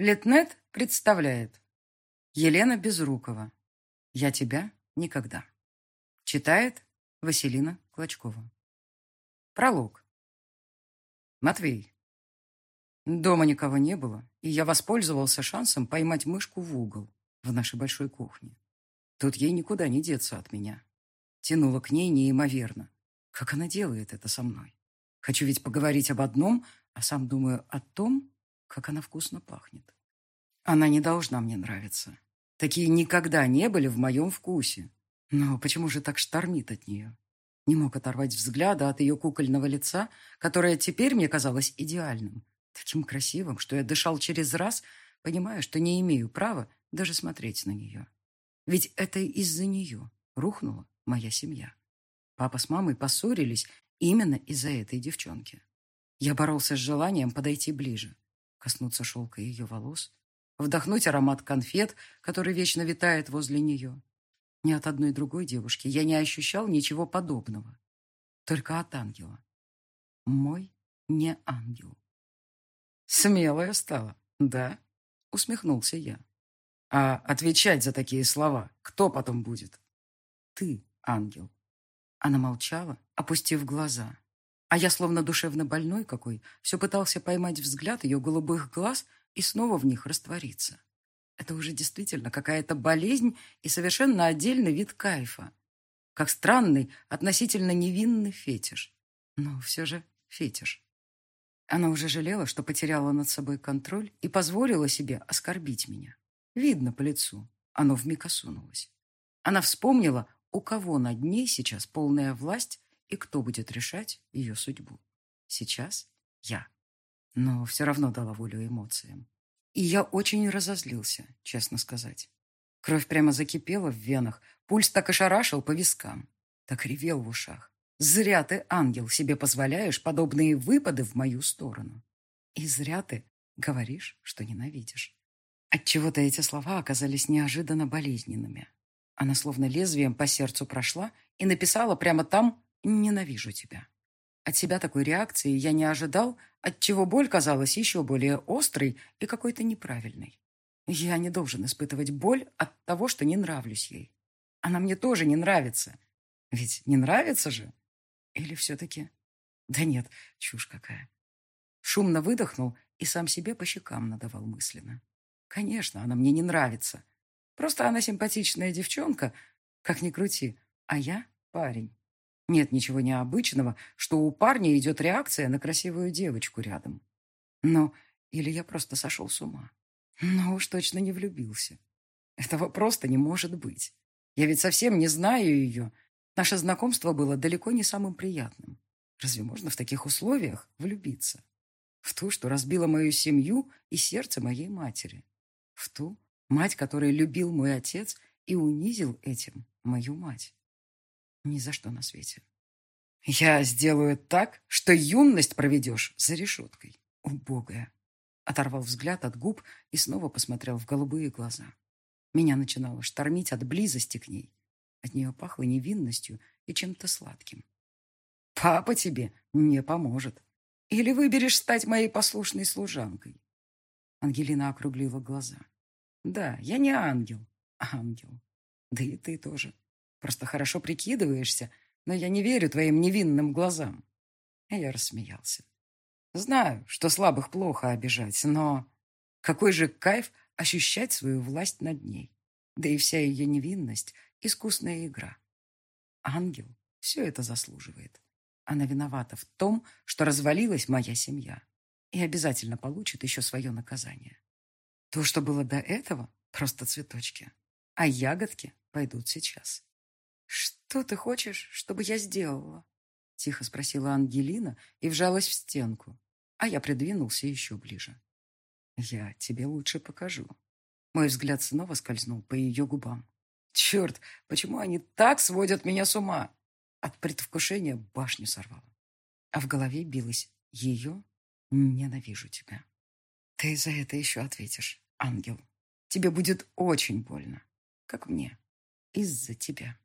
Литнет представляет Елена Безрукова «Я тебя никогда». Читает Василина Клочкова. Пролог. Матвей. Дома никого не было, и я воспользовался шансом поймать мышку в угол в нашей большой кухне. Тут ей никуда не деться от меня. Тянула к ней неимоверно. Как она делает это со мной? Хочу ведь поговорить об одном, а сам думаю о том, как она вкусно пахнет. Она не должна мне нравиться. Такие никогда не были в моем вкусе. Но почему же так штормит от нее? Не мог оторвать взгляда от ее кукольного лица, которое теперь мне казалось идеальным. Таким красивым, что я дышал через раз, понимая, что не имею права даже смотреть на нее. Ведь это из-за нее рухнула моя семья. Папа с мамой поссорились именно из-за этой девчонки. Я боролся с желанием подойти ближе, коснуться шелка ее волос, вдохнуть аромат конфет, который вечно витает возле нее. Ни от одной другой девушки я не ощущал ничего подобного. Только от ангела. Мой не ангел. Смелая стала, да? Усмехнулся я. А отвечать за такие слова кто потом будет? Ты, ангел. Она молчала, опустив глаза. А я, словно душевно больной какой, все пытался поймать взгляд ее голубых глаз и снова в них раствориться. Это уже действительно какая-то болезнь и совершенно отдельный вид кайфа. Как странный, относительно невинный фетиш. Но все же фетиш. Она уже жалела, что потеряла над собой контроль и позволила себе оскорбить меня. Видно по лицу. Оно вмиг осунулось. Она вспомнила, у кого над ней сейчас полная власть и кто будет решать ее судьбу. Сейчас я. Но все равно дала волю эмоциям. И я очень разозлился, честно сказать. Кровь прямо закипела в венах, пульс так и шарашил по вискам, так ревел в ушах. Зря ты, ангел, себе позволяешь подобные выпады в мою сторону. И зря ты говоришь, что ненавидишь. Отчего-то эти слова оказались неожиданно болезненными. Она словно лезвием по сердцу прошла и написала прямо там «Ненавижу тебя». От себя такой реакции я не ожидал, отчего боль казалась еще более острой и какой-то неправильной. Я не должен испытывать боль от того, что не нравлюсь ей. Она мне тоже не нравится. Ведь не нравится же? Или все-таки... Да нет, чушь какая. Шумно выдохнул и сам себе по щекам надавал мысленно. Конечно, она мне не нравится. Просто она симпатичная девчонка, как ни крути, а я парень. Нет ничего необычного, что у парня идет реакция на красивую девочку рядом. Но или я просто сошел с ума. Но уж точно не влюбился. Этого просто не может быть. Я ведь совсем не знаю ее. Наше знакомство было далеко не самым приятным. Разве можно в таких условиях влюбиться? В ту, что разбила мою семью и сердце моей матери. В ту, мать, которой любил мой отец и унизил этим мою мать. Ни за что на свете. Я сделаю так, что юность проведешь за решеткой. Убогая. Оторвал взгляд от губ и снова посмотрел в голубые глаза. Меня начинало штормить от близости к ней. От нее пахло невинностью и чем-то сладким. Папа тебе не поможет. Или выберешь стать моей послушной служанкой. Ангелина округлила глаза. Да, я не ангел, а ангел. Да и ты тоже. Просто хорошо прикидываешься, но я не верю твоим невинным глазам. Я рассмеялся. Знаю, что слабых плохо обижать, но какой же кайф ощущать свою власть над ней. Да и вся ее невинность — искусная игра. Ангел все это заслуживает. Она виновата в том, что развалилась моя семья. И обязательно получит еще свое наказание. То, что было до этого, просто цветочки. А ягодки пойдут сейчас. «Что ты хочешь, чтобы я сделала?» Тихо спросила Ангелина и вжалась в стенку, а я придвинулся еще ближе. «Я тебе лучше покажу». Мой взгляд снова скользнул по ее губам. «Черт, почему они так сводят меня с ума?» От предвкушения башню сорвало. А в голове билось ее «Ненавижу тебя». «Ты за это еще ответишь, ангел. Тебе будет очень больно, как мне, из-за тебя».